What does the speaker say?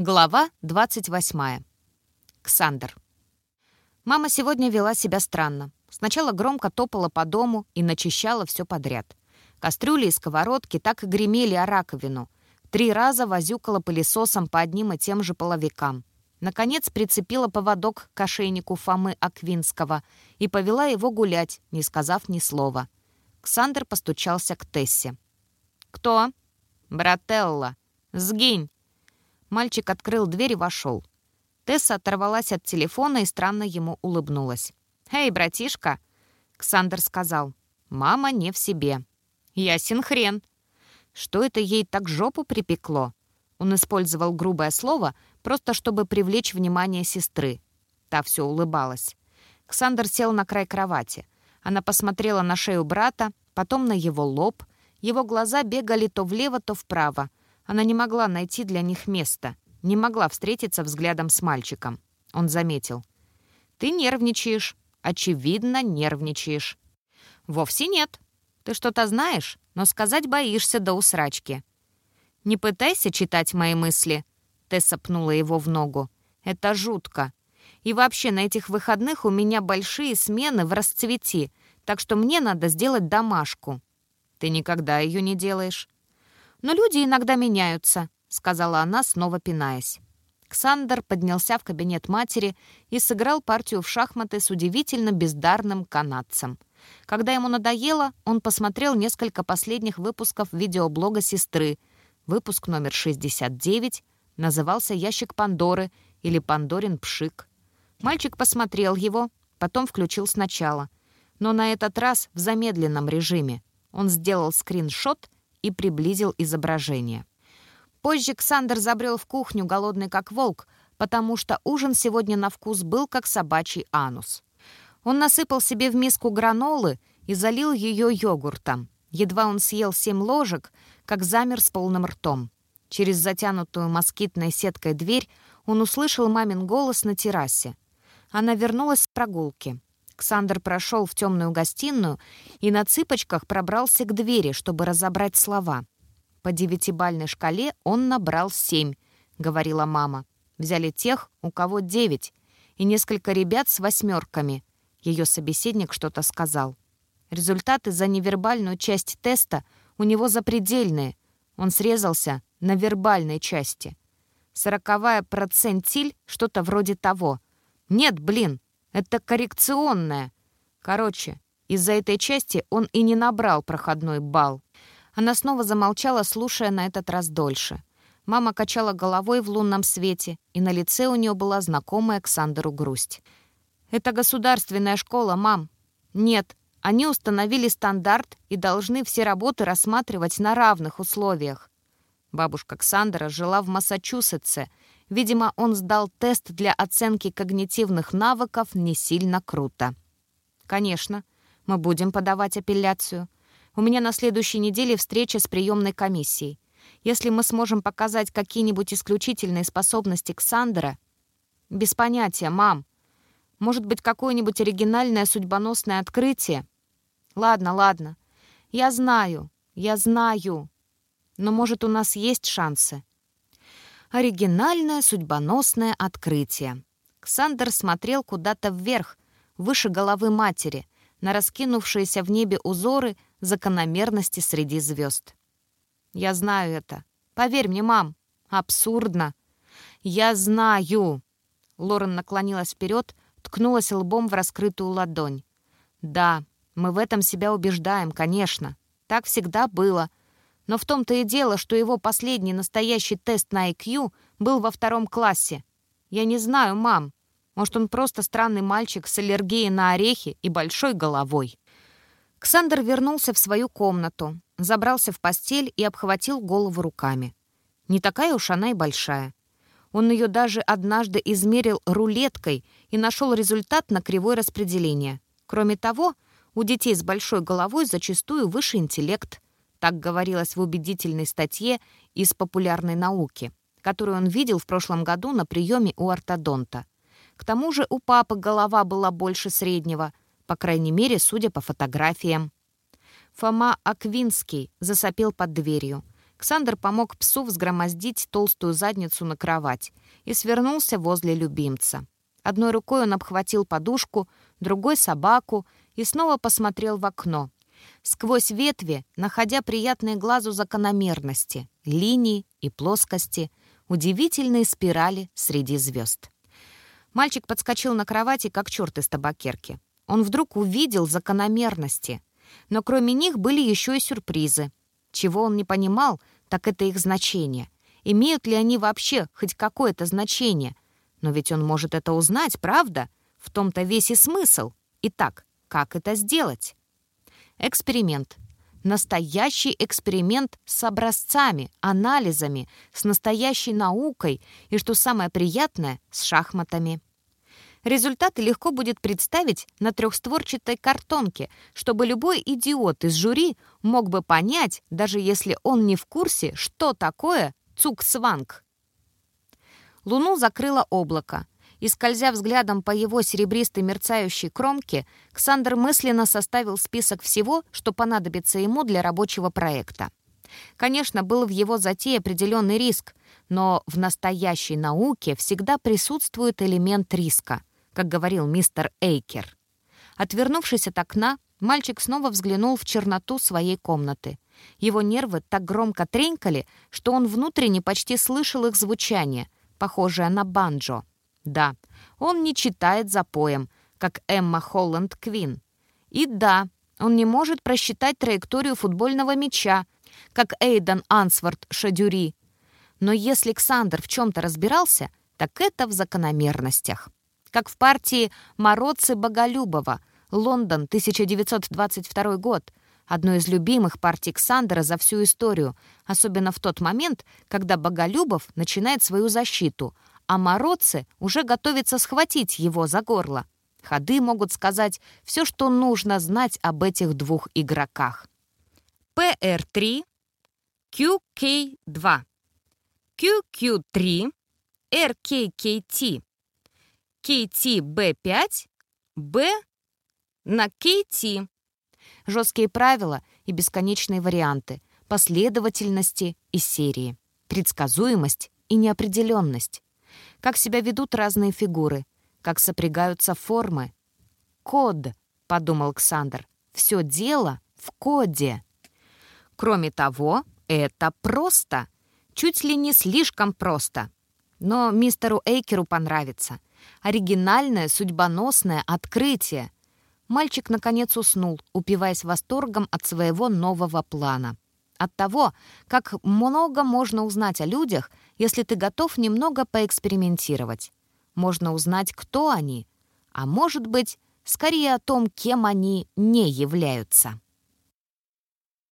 Глава 28. Ксандр. Мама сегодня вела себя странно. Сначала громко топала по дому и начищала все подряд. Кастрюли и сковородки так и гремели о раковину. Три раза возюкала пылесосом по одним и тем же половикам. Наконец прицепила поводок к ошейнику Фомы Аквинского и повела его гулять, не сказав ни слова. Ксандр постучался к Тессе. «Кто?» «Брателла. Сгинь!» Мальчик открыл дверь и вошел. Тесса оторвалась от телефона и странно ему улыбнулась. «Эй, братишка!» Ксандр сказал. «Мама не в себе». «Ясен хрен». Что это ей так жопу припекло? Он использовал грубое слово, просто чтобы привлечь внимание сестры. Та все улыбалась. Ксандр сел на край кровати. Она посмотрела на шею брата, потом на его лоб. Его глаза бегали то влево, то вправо. Она не могла найти для них места, не могла встретиться взглядом с мальчиком. Он заметил. «Ты нервничаешь. Очевидно, нервничаешь». «Вовсе нет. Ты что-то знаешь, но сказать боишься до усрачки». «Не пытайся читать мои мысли», — Тесса пнула его в ногу. «Это жутко. И вообще на этих выходных у меня большие смены в расцвети, так что мне надо сделать домашку». «Ты никогда ее не делаешь». «Но люди иногда меняются», — сказала она, снова пинаясь. Ксандер поднялся в кабинет матери и сыграл партию в шахматы с удивительно бездарным канадцем. Когда ему надоело, он посмотрел несколько последних выпусков видеоблога сестры. Выпуск номер 69 назывался «Ящик Пандоры» или «Пандорин Пшик». Мальчик посмотрел его, потом включил сначала. Но на этот раз в замедленном режиме. Он сделал скриншот и приблизил изображение. Позже Ксандр забрел в кухню, голодный как волк, потому что ужин сегодня на вкус был как собачий анус. Он насыпал себе в миску гранолы и залил ее йогуртом. Едва он съел семь ложек, как замер с полным ртом. Через затянутую москитной сеткой дверь он услышал мамин голос на террасе. Она вернулась с прогулки. Ксандр прошел в темную гостиную и на цыпочках пробрался к двери, чтобы разобрать слова. По девятибальной шкале он набрал семь, говорила мама. Взяли тех, у кого девять, и несколько ребят с восьмерками. Ее собеседник что-то сказал. Результаты за невербальную часть теста у него запредельные. Он срезался на вербальной части. Сороковая процентиль, что-то вроде того. Нет, блин, это коррекционная. Короче, из-за этой части он и не набрал проходной балл. Она снова замолчала, слушая на этот раз дольше. Мама качала головой в лунном свете, и на лице у нее была знакомая Александру грусть. «Это государственная школа, мам». «Нет, они установили стандарт и должны все работы рассматривать на равных условиях». Бабушка Ксандра жила в Массачусетсе Видимо, он сдал тест для оценки когнитивных навыков не сильно круто. «Конечно, мы будем подавать апелляцию. У меня на следующей неделе встреча с приемной комиссией. Если мы сможем показать какие-нибудь исключительные способности Ксандера...» «Без понятия, мам. Может быть, какое-нибудь оригинальное судьбоносное открытие?» «Ладно, ладно. Я знаю, я знаю. Но, может, у нас есть шансы?» Оригинальное судьбоносное открытие. Ксандер смотрел куда-то вверх, выше головы матери, на раскинувшиеся в небе узоры закономерности среди звезд. «Я знаю это. Поверь мне, мам. Абсурдно. Я знаю!» Лорен наклонилась вперед, ткнулась лбом в раскрытую ладонь. «Да, мы в этом себя убеждаем, конечно. Так всегда было. Но в том-то и дело, что его последний настоящий тест на IQ был во втором классе. Я не знаю, мам. Может, он просто странный мальчик с аллергией на орехи и большой головой. Ксандр вернулся в свою комнату, забрался в постель и обхватил голову руками. Не такая уж она и большая. Он ее даже однажды измерил рулеткой и нашел результат на кривой распределения. Кроме того, у детей с большой головой зачастую выше интеллект – так говорилось в убедительной статье из популярной науки, которую он видел в прошлом году на приеме у ортодонта. К тому же у папы голова была больше среднего, по крайней мере, судя по фотографиям. Фома Аквинский засопел под дверью. Ксандр помог псу взгромоздить толстую задницу на кровать и свернулся возле любимца. Одной рукой он обхватил подушку, другой — собаку и снова посмотрел в окно. Сквозь ветви, находя приятные глазу закономерности, линии и плоскости, удивительные спирали среди звезд. Мальчик подскочил на кровати, как черт из табакерки. Он вдруг увидел закономерности. Но кроме них были еще и сюрпризы. Чего он не понимал, так это их значение. Имеют ли они вообще хоть какое-то значение? Но ведь он может это узнать, правда? В том-то весь и смысл. Итак, как это сделать? Эксперимент. Настоящий эксперимент с образцами, анализами, с настоящей наукой и, что самое приятное, с шахматами. Результаты легко будет представить на трехстворчатой картонке, чтобы любой идиот из жюри мог бы понять, даже если он не в курсе, что такое цуксванг. Луну закрыло облако, и, скользя взглядом по его серебристой мерцающей кромке, Ксандр мысленно составил список всего, что понадобится ему для рабочего проекта. Конечно, был в его затее определенный риск, но в настоящей науке всегда присутствует элемент риска как говорил мистер Эйкер. Отвернувшись от окна, мальчик снова взглянул в черноту своей комнаты. Его нервы так громко тренькали, что он внутренне почти слышал их звучание, похожее на банджо. Да, он не читает за поем, как Эмма Холланд Квин. И да, он не может просчитать траекторию футбольного мяча, как Эйден Ансворт Шадюри. Но если Ксандр в чем-то разбирался, так это в закономерностях как в партии «Мородцы Боголюбова», Лондон, 1922 год, одной из любимых партий Ксандера за всю историю, особенно в тот момент, когда Боголюбов начинает свою защиту, а Мородцы уже готовятся схватить его за горло. Ходы могут сказать все, что нужно знать об этих двух игроках. PR3, QK2, QQ3, RKKT, KT-B5, B на KT. Жесткие правила и бесконечные варианты, последовательности и серии, предсказуемость и неопределенность. Как себя ведут разные фигуры, как сопрягаются формы. «Код», — подумал Александр, — «все дело в коде». Кроме того, это просто, чуть ли не слишком просто. Но мистеру Эйкеру понравится. Оригинальное, судьбоносное открытие. Мальчик, наконец, уснул, упиваясь восторгом от своего нового плана. От того, как много можно узнать о людях, если ты готов немного поэкспериментировать. Можно узнать, кто они, а может быть, скорее о том, кем они не являются.